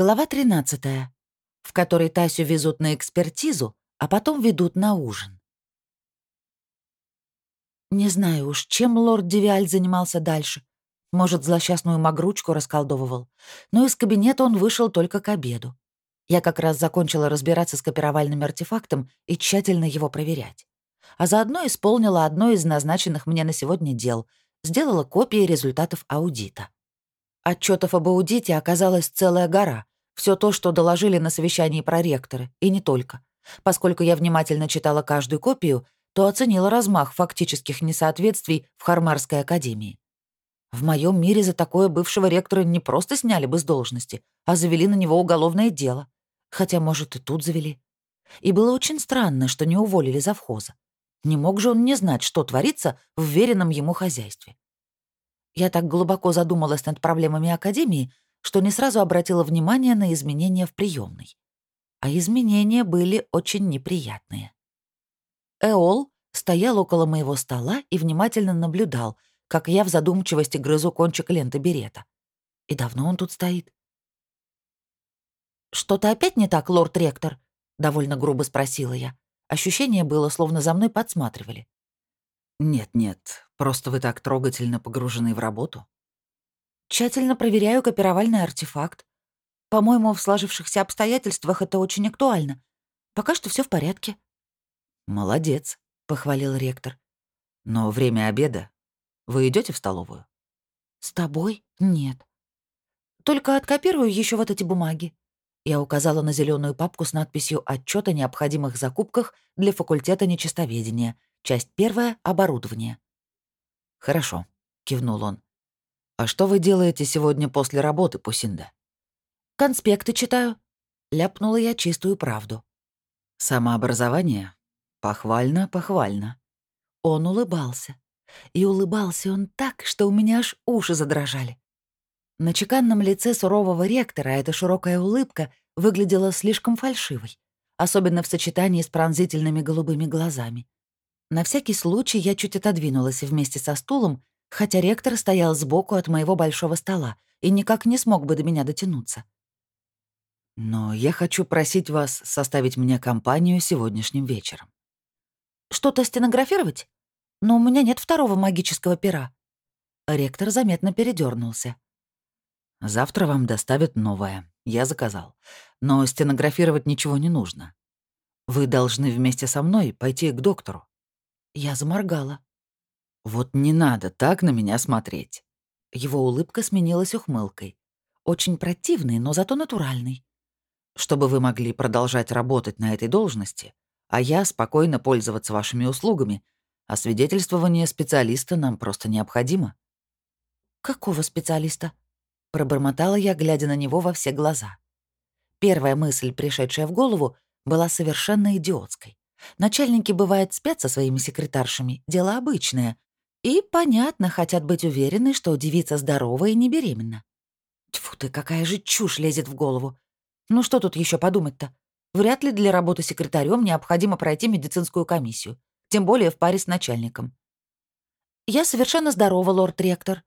Глава 13, в которой Тасю везут на экспертизу, а потом ведут на ужин. Не знаю уж, чем лорд Девиаль занимался дальше. Может, злосчастную магручку расколдовывал. Но из кабинета он вышел только к обеду. Я как раз закончила разбираться с копировальным артефактом и тщательно его проверять. А заодно исполнила одно из назначенных мне на сегодня дел — сделала копии результатов аудита. Отчетов об аудите оказалась целая гора. Все то, что доложили на совещании проректоры, и не только. Поскольку я внимательно читала каждую копию, то оценила размах фактических несоответствий в Хармарской академии. В моем мире за такое бывшего ректора не просто сняли бы с должности, а завели на него уголовное дело. Хотя, может, и тут завели. И было очень странно, что не уволили завхоза. Не мог же он не знать, что творится в веренном ему хозяйстве. Я так глубоко задумалась над проблемами Академии, что не сразу обратила внимание на изменения в приемной. А изменения были очень неприятные. Эол стоял около моего стола и внимательно наблюдал, как я в задумчивости грызу кончик ленты берета. И давно он тут стоит? «Что-то опять не так, лорд-ректор?» — довольно грубо спросила я. Ощущение было, словно за мной подсматривали. «Нет-нет, просто вы так трогательно погружены в работу». «Тщательно проверяю копировальный артефакт. По-моему, в сложившихся обстоятельствах это очень актуально. Пока что все в порядке». «Молодец», — похвалил ректор. «Но время обеда. Вы идете в столовую?» «С тобой? Нет. Только откопирую еще вот эти бумаги». Я указала на зеленую папку с надписью «Отчет о необходимых закупках для факультета нечистоведения», Часть первая — оборудование. «Хорошо», — кивнул он. «А что вы делаете сегодня после работы, Пусинда?» «Конспекты читаю», — ляпнула я чистую правду. «Самообразование? Похвально, похвально». Он улыбался. И улыбался он так, что у меня аж уши задрожали. На чеканном лице сурового ректора эта широкая улыбка выглядела слишком фальшивой, особенно в сочетании с пронзительными голубыми глазами. На всякий случай я чуть отодвинулась вместе со стулом, хотя ректор стоял сбоку от моего большого стола и никак не смог бы до меня дотянуться. «Но я хочу просить вас составить мне компанию сегодняшним вечером». «Что-то стенографировать? Но у меня нет второго магического пера». Ректор заметно передернулся. «Завтра вам доставят новое. Я заказал. Но стенографировать ничего не нужно. Вы должны вместе со мной пойти к доктору. Я заморгала. «Вот не надо так на меня смотреть». Его улыбка сменилась ухмылкой. Очень противной, но зато натуральной. «Чтобы вы могли продолжать работать на этой должности, а я спокойно пользоваться вашими услугами, а свидетельствование специалиста нам просто необходимо». «Какого специалиста?» — пробормотала я, глядя на него во все глаза. Первая мысль, пришедшая в голову, была совершенно идиотской. Начальники, бывает, спят со своими секретаршами, дело обычное. И, понятно, хотят быть уверены, что девица здорова и не беременна. Тьфу ты, какая же чушь лезет в голову. Ну что тут еще подумать-то? Вряд ли для работы секретарем необходимо пройти медицинскую комиссию, тем более в паре с начальником. «Я совершенно здорова, лорд-ректор».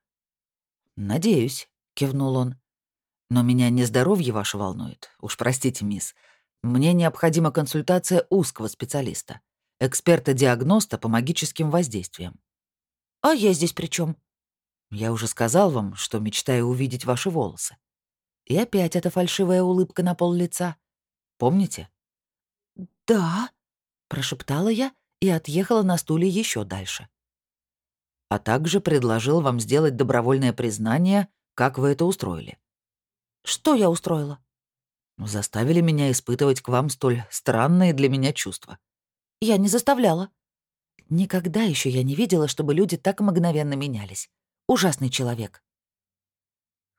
«Надеюсь», — кивнул он. «Но меня не здоровье ваше волнует. Уж простите, мисс. Мне необходима консультация узкого специалиста, эксперта-диагноста по магическим воздействиям. А я здесь при чем? Я уже сказал вам, что мечтаю увидеть ваши волосы. И опять эта фальшивая улыбка на пол лица. Помните? Да, прошептала я и отъехала на стуле еще дальше. А также предложил вам сделать добровольное признание, как вы это устроили. Что я устроила? заставили меня испытывать к вам столь странные для меня чувства. Я не заставляла. Никогда еще я не видела, чтобы люди так мгновенно менялись. Ужасный человек.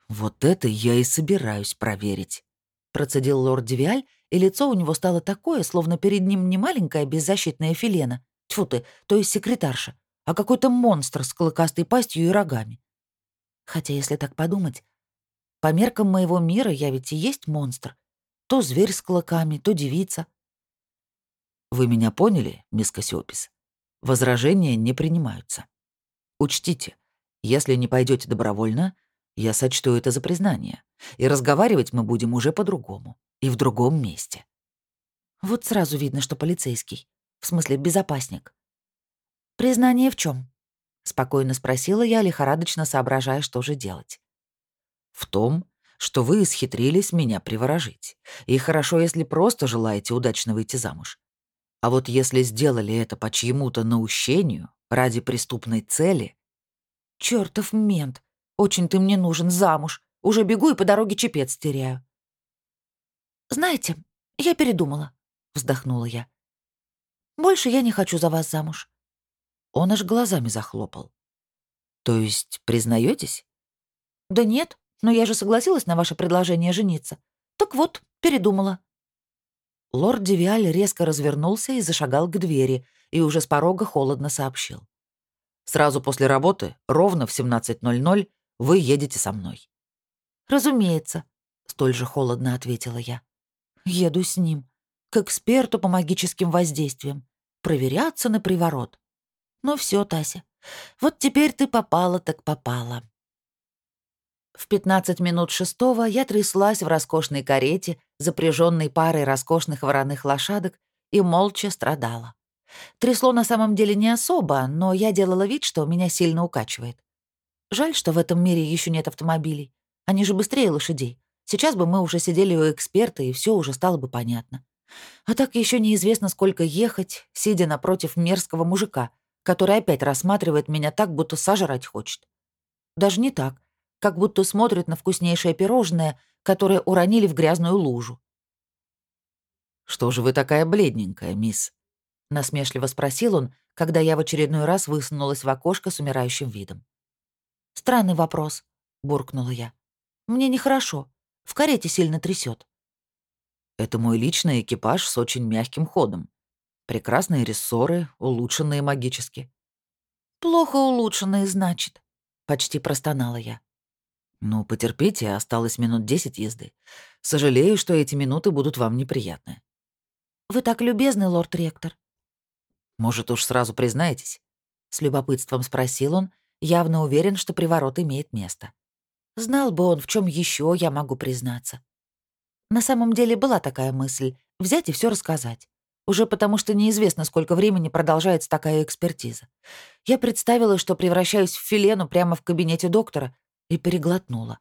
Вот это я и собираюсь проверить. Процедил лорд Девиаль, и лицо у него стало такое, словно перед ним не маленькая беззащитная филена. Тьфу ты, то есть секретарша, а какой-то монстр с клыкастой пастью и рогами. Хотя, если так подумать, по меркам моего мира я ведь и есть монстр. То зверь с клыками, то девица. Вы меня поняли, мисс Кассиопис? Возражения не принимаются. Учтите, если не пойдете добровольно, Я сочту это за признание. И разговаривать мы будем уже по-другому. И в другом месте. Вот сразу видно, что полицейский. В смысле, безопасник. Признание в чем? Спокойно спросила я, лихорадочно соображая, что же делать. В том, что вы исхитрились меня приворожить. И хорошо, если просто желаете удачно выйти замуж. А вот если сделали это по чьему-то наущению, ради преступной цели... Чёртов мент! Очень ты мне нужен замуж. Уже бегу и по дороге чепец теряю. «Знаете, я передумала», — вздохнула я. «Больше я не хочу за вас замуж». Он аж глазами захлопал. «То есть признаетесь? «Да нет, но я же согласилась на ваше предложение жениться. Так вот, передумала». Лорд Девиаль резко развернулся и зашагал к двери, и уже с порога холодно сообщил. «Сразу после работы, ровно в 17.00, вы едете со мной». «Разумеется», — столь же холодно ответила я. «Еду с ним, к эксперту по магическим воздействиям, проверяться на приворот. Ну все, Тася, вот теперь ты попала так попала». В 15 минут шестого я тряслась в роскошной карете, запряженной парой роскошных вороных лошадок, и молча страдала. Трясло на самом деле не особо, но я делала вид, что меня сильно укачивает. Жаль, что в этом мире еще нет автомобилей. Они же быстрее лошадей. Сейчас бы мы уже сидели у эксперта, и все уже стало бы понятно. А так еще неизвестно, сколько ехать, сидя напротив мерзкого мужика, который опять рассматривает меня так, будто сожрать хочет. Даже не так как будто смотрит на вкуснейшее пирожное, которое уронили в грязную лужу. «Что же вы такая бледненькая, мисс?» — насмешливо спросил он, когда я в очередной раз высунулась в окошко с умирающим видом. «Странный вопрос», — буркнула я. «Мне нехорошо. В карете сильно трясет. «Это мой личный экипаж с очень мягким ходом. Прекрасные рессоры, улучшенные магически». «Плохо улучшенные, значит», — почти простонала я. «Ну, потерпите, осталось минут десять езды. Сожалею, что эти минуты будут вам неприятны». «Вы так любезны, лорд-ректор». «Может, уж сразу признаетесь?» С любопытством спросил он, явно уверен, что приворот имеет место. Знал бы он, в чем еще я могу признаться. На самом деле была такая мысль — взять и все рассказать. Уже потому, что неизвестно, сколько времени продолжается такая экспертиза. Я представила, что превращаюсь в филену прямо в кабинете доктора, и переглотнула.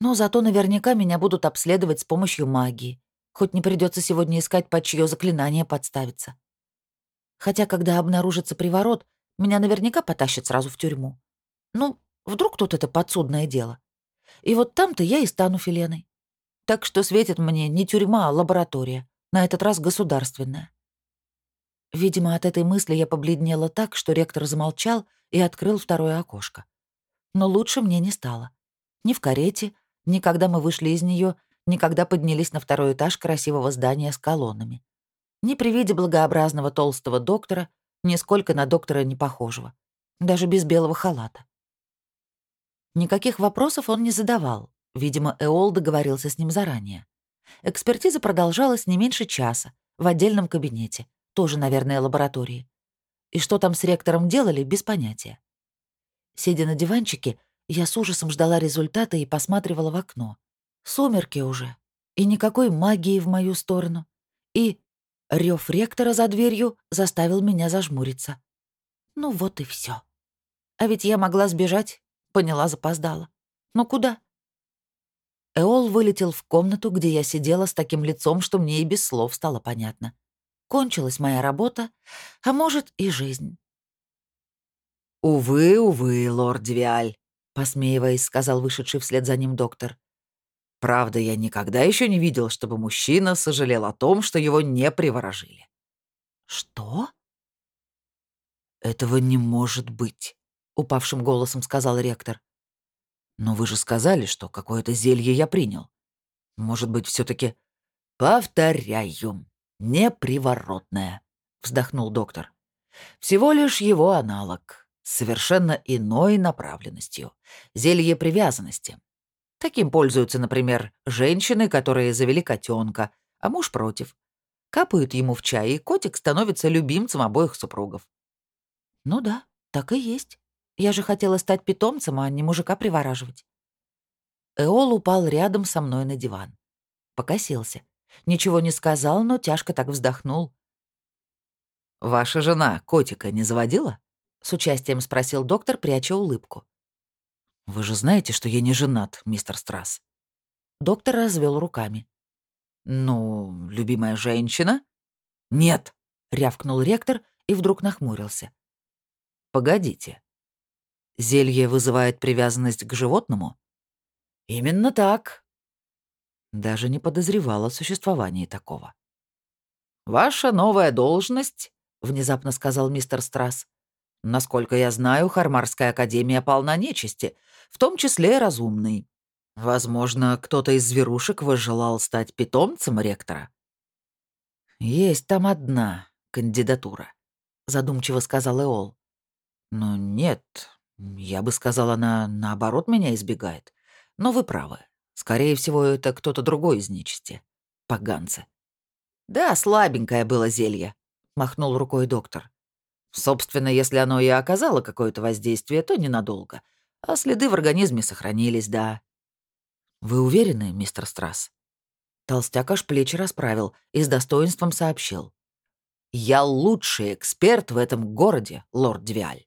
Но зато наверняка меня будут обследовать с помощью магии. Хоть не придется сегодня искать, под чье заклинание подставиться. Хотя, когда обнаружится приворот, меня наверняка потащат сразу в тюрьму. Ну, вдруг тут это подсудное дело. И вот там-то я и стану Филеной. Так что светит мне не тюрьма, а лаборатория. На этот раз государственная. Видимо, от этой мысли я побледнела так, что ректор замолчал и открыл второе окошко. Но лучше мне не стало. Ни в карете, ни когда мы вышли из нее, ни когда поднялись на второй этаж красивого здания с колоннами. Ни при виде благообразного толстого доктора, нисколько на доктора не похожего. Даже без белого халата. Никаких вопросов он не задавал. Видимо, Эол договорился с ним заранее. Экспертиза продолжалась не меньше часа, в отдельном кабинете, тоже, наверное, лаборатории. И что там с ректором делали, без понятия. Сидя на диванчике, я с ужасом ждала результата и посматривала в окно. Сумерки уже. И никакой магии в мою сторону. И рев ректора за дверью заставил меня зажмуриться. Ну вот и все. А ведь я могла сбежать, поняла, запоздала. Но куда? Эол вылетел в комнату, где я сидела с таким лицом, что мне и без слов стало понятно. Кончилась моя работа, а может и жизнь. «Увы, увы, лорд Девиаль», — посмеиваясь, сказал вышедший вслед за ним доктор. «Правда, я никогда еще не видел, чтобы мужчина сожалел о том, что его не приворожили». «Что?» «Этого не может быть», — упавшим голосом сказал ректор. «Но вы же сказали, что какое-то зелье я принял. Может быть, все таки «Повторяю, неприворотное», — вздохнул доктор. «Всего лишь его аналог совершенно иной направленностью — зелье привязанности. Таким пользуются, например, женщины, которые завели котенка, а муж против. Капают ему в чай, и котик становится любимцем обоих супругов. Ну да, так и есть. Я же хотела стать питомцем, а не мужика привораживать. Эол упал рядом со мной на диван. Покосился. Ничего не сказал, но тяжко так вздохнул. «Ваша жена котика не заводила?» — с участием спросил доктор, пряча улыбку. «Вы же знаете, что я не женат, мистер Страсс». Доктор развел руками. «Ну, любимая женщина?» «Нет», — рявкнул ректор и вдруг нахмурился. «Погодите. Зелье вызывает привязанность к животному?» «Именно так». Даже не подозревала о существовании такого. «Ваша новая должность», — внезапно сказал мистер Страсс, Насколько я знаю, Хармарская академия полна нечисти, в том числе разумной. Возможно, кто-то из зверушек возжелал стать питомцем ректора. «Есть там одна кандидатура», — задумчиво сказал Эол. «Но нет, я бы сказал, она наоборот меня избегает. Но вы правы. Скорее всего, это кто-то другой из нечисти. Поганцы». «Да, слабенькое было зелье», — махнул рукой доктор. Собственно, если оно и оказало какое-то воздействие, то ненадолго. А следы в организме сохранились, да. Вы уверены, мистер Страсс? Толстяк аж плечи расправил и с достоинством сообщил. «Я лучший эксперт в этом городе, лорд Двиаль».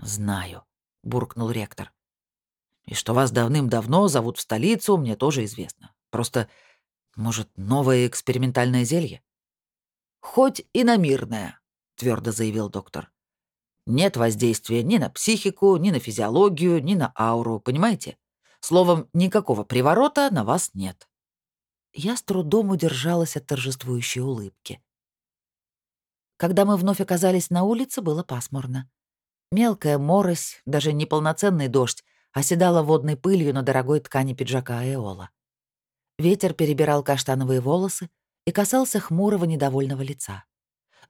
«Знаю», — буркнул ректор. «И что вас давным-давно зовут в столицу, мне тоже известно. Просто, может, новое экспериментальное зелье?» «Хоть и на мирное», — твердо заявил доктор. «Нет воздействия ни на психику, ни на физиологию, ни на ауру, понимаете? Словом, никакого приворота на вас нет». Я с трудом удержалась от торжествующей улыбки. Когда мы вновь оказались на улице, было пасмурно. Мелкая морось, даже неполноценный дождь, оседала водной пылью на дорогой ткани пиджака Аэола. Ветер перебирал каштановые волосы и касался хмурого недовольного лица.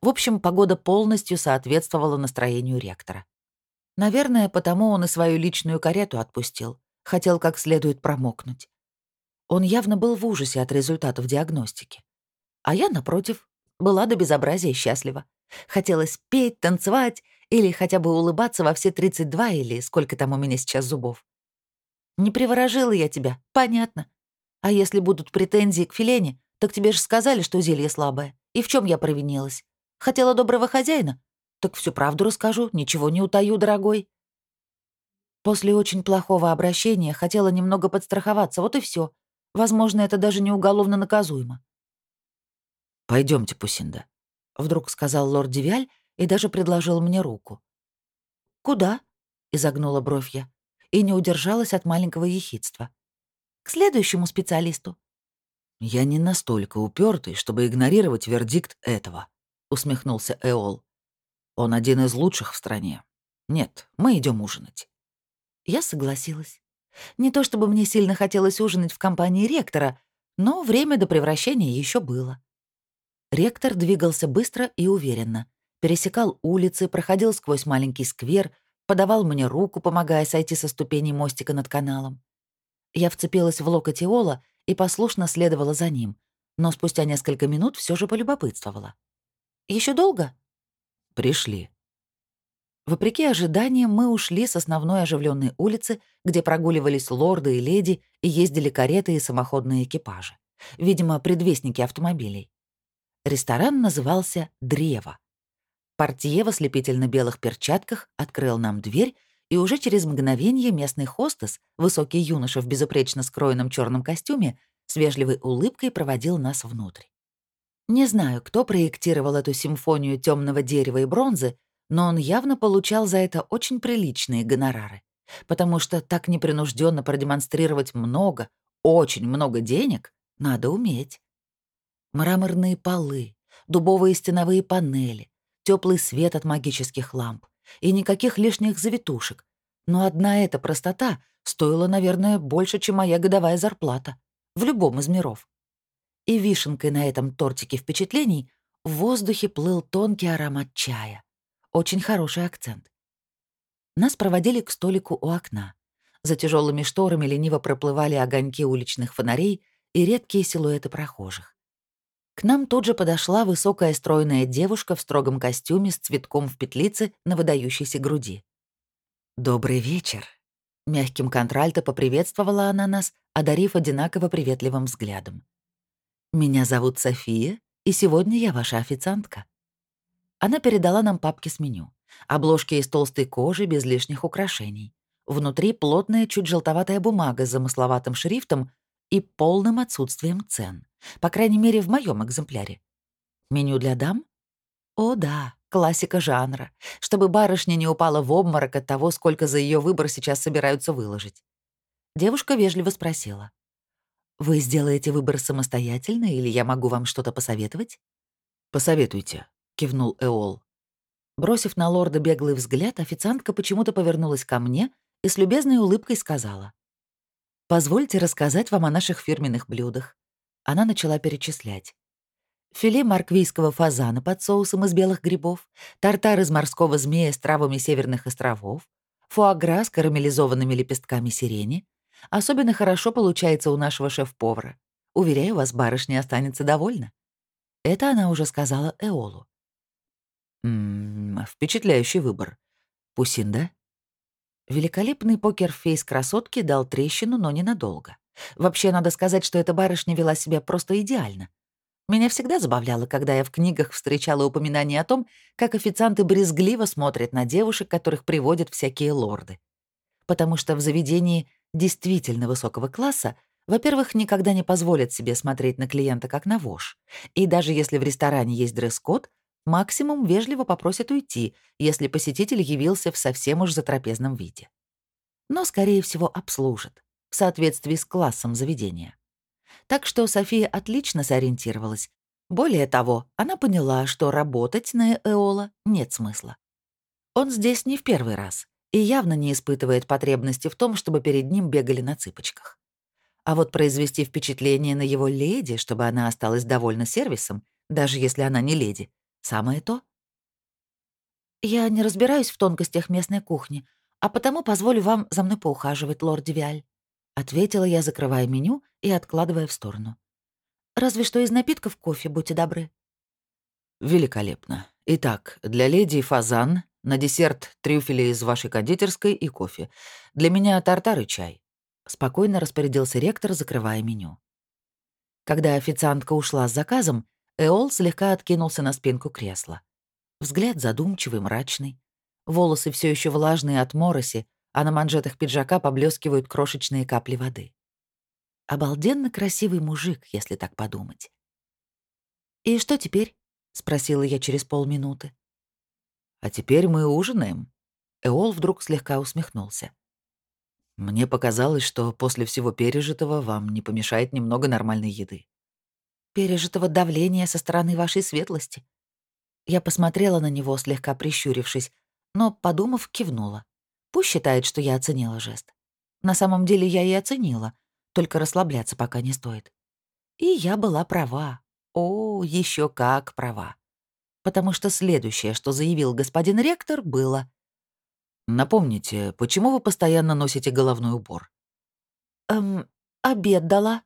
В общем, погода полностью соответствовала настроению ректора. Наверное, потому он и свою личную карету отпустил. Хотел как следует промокнуть. Он явно был в ужасе от результатов диагностики. А я, напротив, была до безобразия счастлива. Хотелось петь, танцевать или хотя бы улыбаться во все 32 или сколько там у меня сейчас зубов. Не приворожила я тебя, понятно. А если будут претензии к Филене, так тебе же сказали, что зелье слабое. И в чем я провинилась? Хотела доброго хозяина? Так всю правду расскажу, ничего не утаю, дорогой. После очень плохого обращения хотела немного подстраховаться, вот и все. Возможно, это даже не уголовно наказуемо. Пойдемте, Пусинда», — вдруг сказал лорд Девиаль и даже предложил мне руку. «Куда?» — изогнула бровь я и не удержалась от маленького ехидства. «К следующему специалисту». «Я не настолько упертый, чтобы игнорировать вердикт этого», усмехнулся Эол. Он один из лучших в стране. Нет, мы идем ужинать. Я согласилась. Не то чтобы мне сильно хотелось ужинать в компании ректора, но время до превращения еще было. Ректор двигался быстро и уверенно, пересекал улицы, проходил сквозь маленький сквер, подавал мне руку, помогая сойти со ступеней мостика над каналом. Я вцепилась в локоть Иола и послушно следовала за ним, но спустя несколько минут все же полюбопытствовала. Еще долго?» «Пришли». Вопреки ожиданиям, мы ушли с основной оживленной улицы, где прогуливались лорды и леди и ездили кареты и самоходные экипажи. Видимо, предвестники автомобилей. Ресторан назывался «Древо». Портье в ослепительно-белых перчатках открыл нам дверь, и уже через мгновение местный хостес, высокий юноша в безупречно скроенном черном костюме, с вежливой улыбкой проводил нас внутрь. Не знаю, кто проектировал эту симфонию темного дерева и бронзы, но он явно получал за это очень приличные гонорары, потому что так непринужденно продемонстрировать много, очень много денег надо уметь. Мраморные полы, дубовые стеновые панели, теплый свет от магических ламп и никаких лишних завитушек. Но одна эта простота стоила, наверное, больше, чем моя годовая зарплата в любом из миров и вишенкой на этом тортике впечатлений в воздухе плыл тонкий аромат чая. Очень хороший акцент. Нас проводили к столику у окна. За тяжелыми шторами лениво проплывали огоньки уличных фонарей и редкие силуэты прохожих. К нам тут же подошла высокая стройная девушка в строгом костюме с цветком в петлице на выдающейся груди. «Добрый вечер», Мягким контральто поприветствовала она нас, одарив одинаково приветливым взглядом. «Меня зовут София, и сегодня я ваша официантка». Она передала нам папки с меню. Обложки из толстой кожи без лишних украшений. Внутри плотная, чуть желтоватая бумага с замысловатым шрифтом и полным отсутствием цен. По крайней мере, в моем экземпляре. Меню для дам? О да, классика жанра. Чтобы барышня не упала в обморок от того, сколько за ее выбор сейчас собираются выложить. Девушка вежливо спросила. «Вы сделаете выбор самостоятельно, или я могу вам что-то посоветовать?» «Посоветуйте», — кивнул Эол. Бросив на лорда беглый взгляд, официантка почему-то повернулась ко мне и с любезной улыбкой сказала. «Позвольте рассказать вам о наших фирменных блюдах». Она начала перечислять. Филе марквийского фазана под соусом из белых грибов, тартар из морского змея с травами северных островов, фуагра с карамелизованными лепестками сирени. Особенно хорошо получается у нашего шеф-повара. Уверяю вас, барышня останется довольна. Это она уже сказала Эолу. «М -м, «Впечатляющий выбор. Пусин, да?» Великолепный покер-фейс красотки дал трещину, но ненадолго. Вообще, надо сказать, что эта барышня вела себя просто идеально. Меня всегда забавляло, когда я в книгах встречала упоминания о том, как официанты брезгливо смотрят на девушек, которых приводят всякие лорды. Потому что в заведении действительно высокого класса, во-первых, никогда не позволят себе смотреть на клиента как на вож. И даже если в ресторане есть дресс-код, максимум вежливо попросят уйти, если посетитель явился в совсем уж затрапезном виде. Но, скорее всего, обслужат в соответствии с классом заведения. Так что София отлично сориентировалась. Более того, она поняла, что работать на Эола нет смысла. Он здесь не в первый раз и явно не испытывает потребности в том, чтобы перед ним бегали на цыпочках. А вот произвести впечатление на его леди, чтобы она осталась довольна сервисом, даже если она не леди, самое то. «Я не разбираюсь в тонкостях местной кухни, а потому позволю вам за мной поухаживать, лорд Девиаль», — ответила я, закрывая меню и откладывая в сторону. «Разве что из напитков кофе, будьте добры». «Великолепно. Итак, для леди фазан, на десерт трюфели из вашей кондитерской и кофе. Для меня тартар и чай». Спокойно распорядился ректор, закрывая меню. Когда официантка ушла с заказом, Эол слегка откинулся на спинку кресла. Взгляд задумчивый, мрачный. Волосы все еще влажные от мороси, а на манжетах пиджака поблескивают крошечные капли воды. Обалденно красивый мужик, если так подумать. «И что теперь?» — спросила я через полминуты. «А теперь мы ужинаем». Эол вдруг слегка усмехнулся. «Мне показалось, что после всего пережитого вам не помешает немного нормальной еды». «Пережитого давления со стороны вашей светлости?» Я посмотрела на него, слегка прищурившись, но, подумав, кивнула. Пусть считает, что я оценила жест. На самом деле я и оценила — только расслабляться пока не стоит. И я была права. О, еще как права. Потому что следующее, что заявил господин ректор, было... «Напомните, почему вы постоянно носите головной убор?» «Эм, обед дала».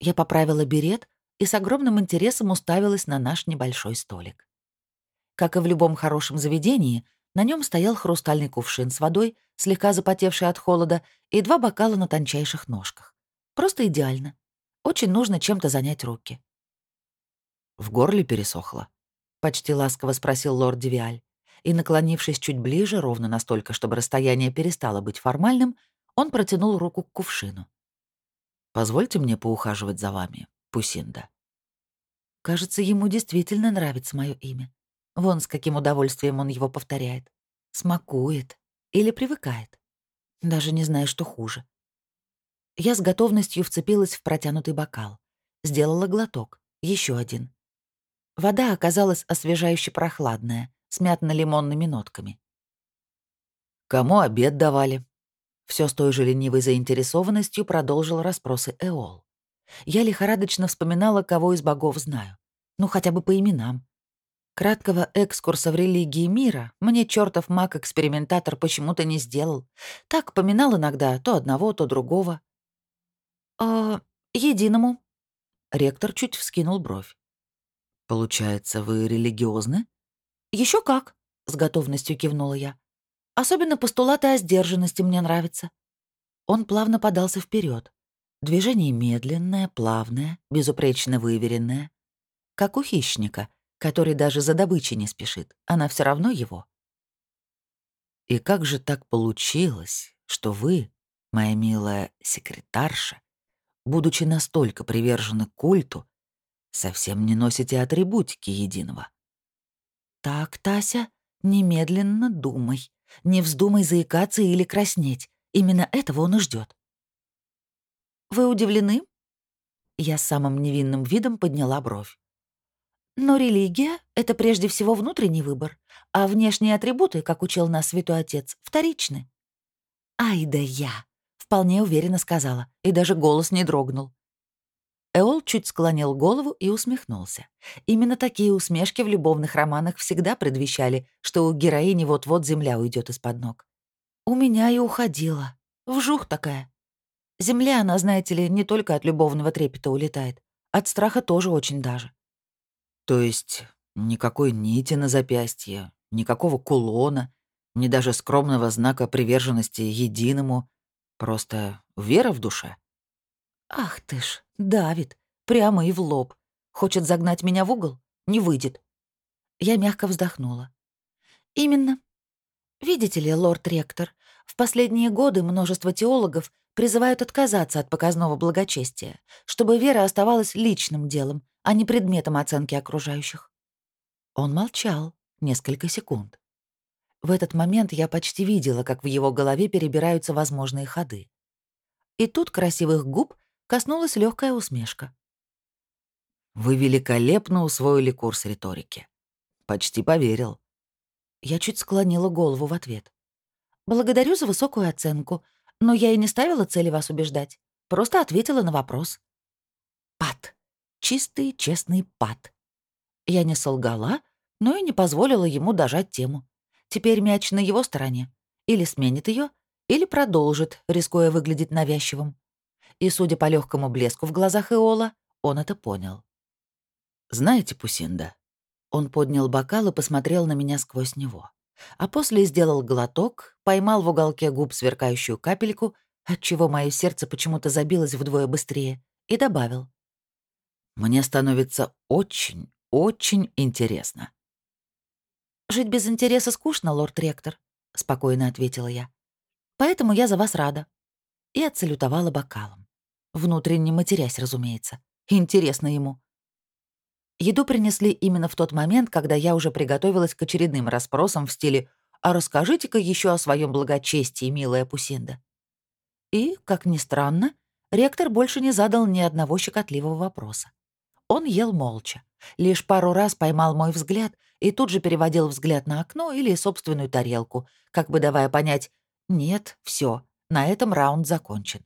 Я поправила берет и с огромным интересом уставилась на наш небольшой столик. Как и в любом хорошем заведении, на нем стоял хрустальный кувшин с водой, слегка запотевший от холода, и два бокала на тончайших ножках. Просто идеально. Очень нужно чем-то занять руки. «В горле пересохло?» — почти ласково спросил лорд Девиаль. И, наклонившись чуть ближе, ровно настолько, чтобы расстояние перестало быть формальным, он протянул руку к кувшину. «Позвольте мне поухаживать за вами, Пусинда». Кажется, ему действительно нравится мое имя. Вон с каким удовольствием он его повторяет. Смакует. Или привыкает. Даже не знаю, что хуже. Я с готовностью вцепилась в протянутый бокал. Сделала глоток. еще один. Вода оказалась освежающе прохладная, с мятно-лимонными нотками. «Кому обед давали?» Все с той же ленивой заинтересованностью продолжил расспросы Эол. Я лихорадочно вспоминала, кого из богов знаю. Ну, хотя бы по именам. Краткого экскурса в религии мира мне чертов маг-экспериментатор почему-то не сделал. Так поминал иногда то одного, то другого. «А единому?» Ректор чуть вскинул бровь. «Получается, вы религиозны? Еще как», — с готовностью кивнула я. Особенно постулаты о сдержанности мне нравятся». Он плавно подался вперед. Движение медленное, плавное, безупречно выверенное. Как у хищника, который даже за добычей не спешит. Она все равно его. И как же так получилось, что вы, моя милая секретарша, будучи настолько привержены культу, совсем не носите атрибутики единого? «Так, Тася, немедленно думай. Не вздумай заикаться или краснеть. Именно этого он и ждет. «Вы удивлены?» Я самым невинным видом подняла бровь. Но религия — это прежде всего внутренний выбор, а внешние атрибуты, как учил нас святой отец, вторичны. «Ай да я!» — вполне уверенно сказала, и даже голос не дрогнул. Эол чуть склонил голову и усмехнулся. Именно такие усмешки в любовных романах всегда предвещали, что у героини вот-вот земля уйдет из-под ног. У меня и уходила. Вжух такая. Земля, она, знаете ли, не только от любовного трепета улетает. От страха тоже очень даже. То есть никакой нити на запястье, никакого кулона, ни даже скромного знака приверженности единому, просто вера в душе? Ах ты ж, давит, прямо и в лоб. Хочет загнать меня в угол? Не выйдет. Я мягко вздохнула. Именно. Видите ли, лорд-ректор, в последние годы множество теологов призывают отказаться от показного благочестия, чтобы вера оставалась личным делом, а не предметом оценки окружающих. Он молчал несколько секунд. В этот момент я почти видела, как в его голове перебираются возможные ходы. И тут красивых губ коснулась легкая усмешка. «Вы великолепно усвоили курс риторики. Почти поверил». Я чуть склонила голову в ответ. «Благодарю за высокую оценку, но я и не ставила цели вас убеждать. Просто ответила на вопрос». «Пат», Чистый, честный пад. Я не солгала, но и не позволила ему дожать тему. Теперь мяч на его стороне. Или сменит ее, или продолжит, рискуя выглядеть навязчивым. И, судя по легкому блеску в глазах Иола, он это понял. «Знаете, Пусинда?» Он поднял бокал и посмотрел на меня сквозь него. А после сделал глоток, поймал в уголке губ сверкающую капельку, отчего мое сердце почему-то забилось вдвое быстрее, и добавил. Мне становится очень, очень интересно. «Жить без интереса скучно, лорд-ректор», — спокойно ответила я. «Поэтому я за вас рада». И отсалютовала бокалом. Внутренне матерясь, разумеется. Интересно ему. Еду принесли именно в тот момент, когда я уже приготовилась к очередным расспросам в стиле «А расскажите-ка еще о своем благочестии, милая Пусинда». И, как ни странно, ректор больше не задал ни одного щекотливого вопроса. Он ел молча. Лишь пару раз поймал мой взгляд и тут же переводил взгляд на окно или собственную тарелку, как бы давая понять «нет, все, на этом раунд закончен».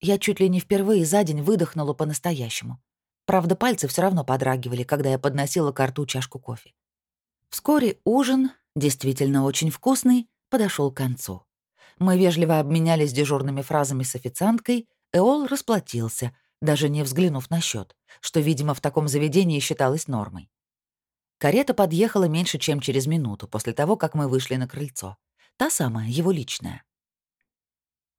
Я чуть ли не впервые за день выдохнула по-настоящему. Правда, пальцы все равно подрагивали, когда я подносила к рту чашку кофе. Вскоре ужин, действительно очень вкусный, подошел к концу. Мы вежливо обменялись дежурными фразами с официанткой, Эол расплатился — даже не взглянув на счет, что, видимо, в таком заведении считалось нормой. Карета подъехала меньше, чем через минуту после того, как мы вышли на крыльцо. Та самая, его личная.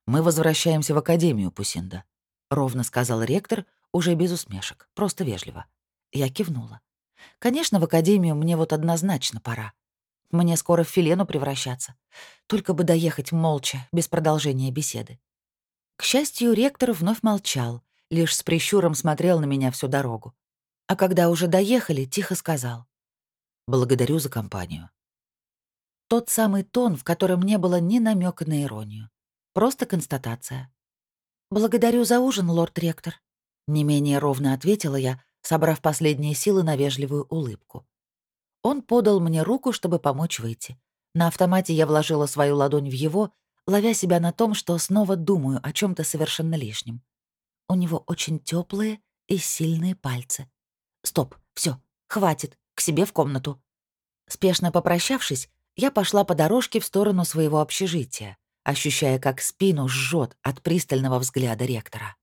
«Мы возвращаемся в академию, Пусинда», — ровно сказал ректор, уже без усмешек, просто вежливо. Я кивнула. «Конечно, в академию мне вот однозначно пора. Мне скоро в Филену превращаться. Только бы доехать молча, без продолжения беседы». К счастью, ректор вновь молчал, лишь с прищуром смотрел на меня всю дорогу. А когда уже доехали, тихо сказал. «Благодарю за компанию». Тот самый тон, в котором не было ни намека на иронию. Просто констатация. «Благодарю за ужин, лорд-ректор», — не менее ровно ответила я, собрав последние силы на вежливую улыбку. Он подал мне руку, чтобы помочь выйти. На автомате я вложила свою ладонь в его, ловя себя на том, что снова думаю о чем то совершенно лишнем. У него очень теплые и сильные пальцы. Стоп, все, хватит, к себе в комнату. Спешно попрощавшись, я пошла по дорожке в сторону своего общежития, ощущая, как спину жжет от пристального взгляда ректора.